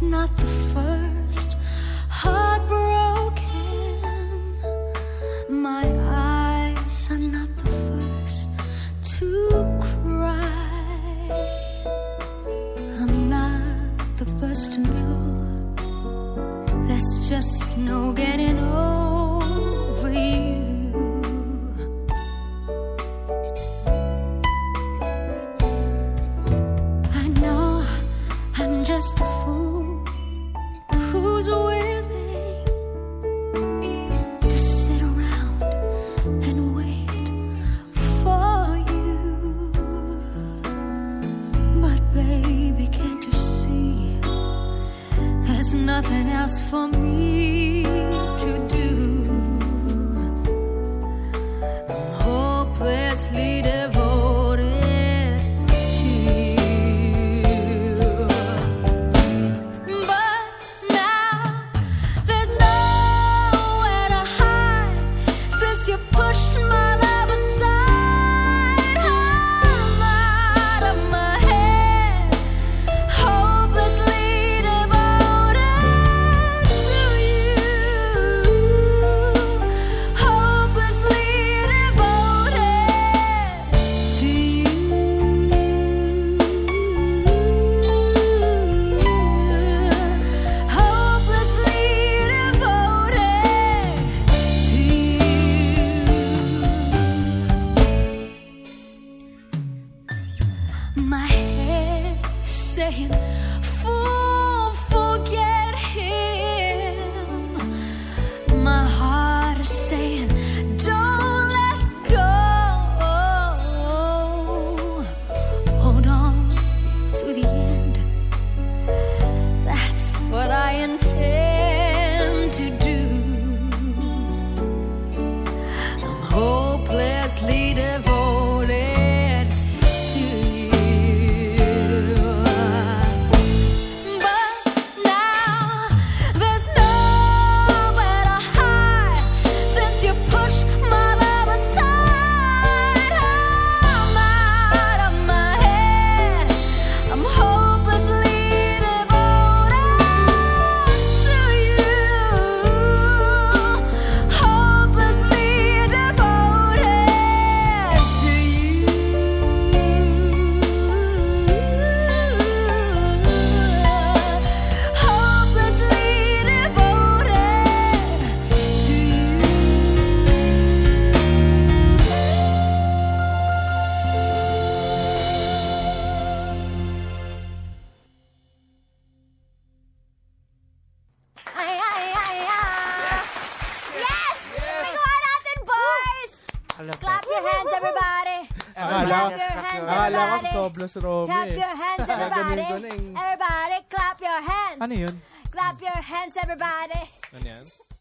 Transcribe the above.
Not the first heartbroken. My eyes are not the first to cry. I'm not the first to know. There's just no getting over you. just a fool. Nothing else for me saying, "Fool, forget him." My heart is saying, "Don't let go." Hold on to the end. That's what I intend to do. I'm hopelessly devoted Clap your hands, everybody! Akala, Clap your hands, akala ko everybody! Soblo si Romy. Clap your hands, everybody! Everybody, clap your hands! Ano yun? Clap your hands, everybody! Ano yan?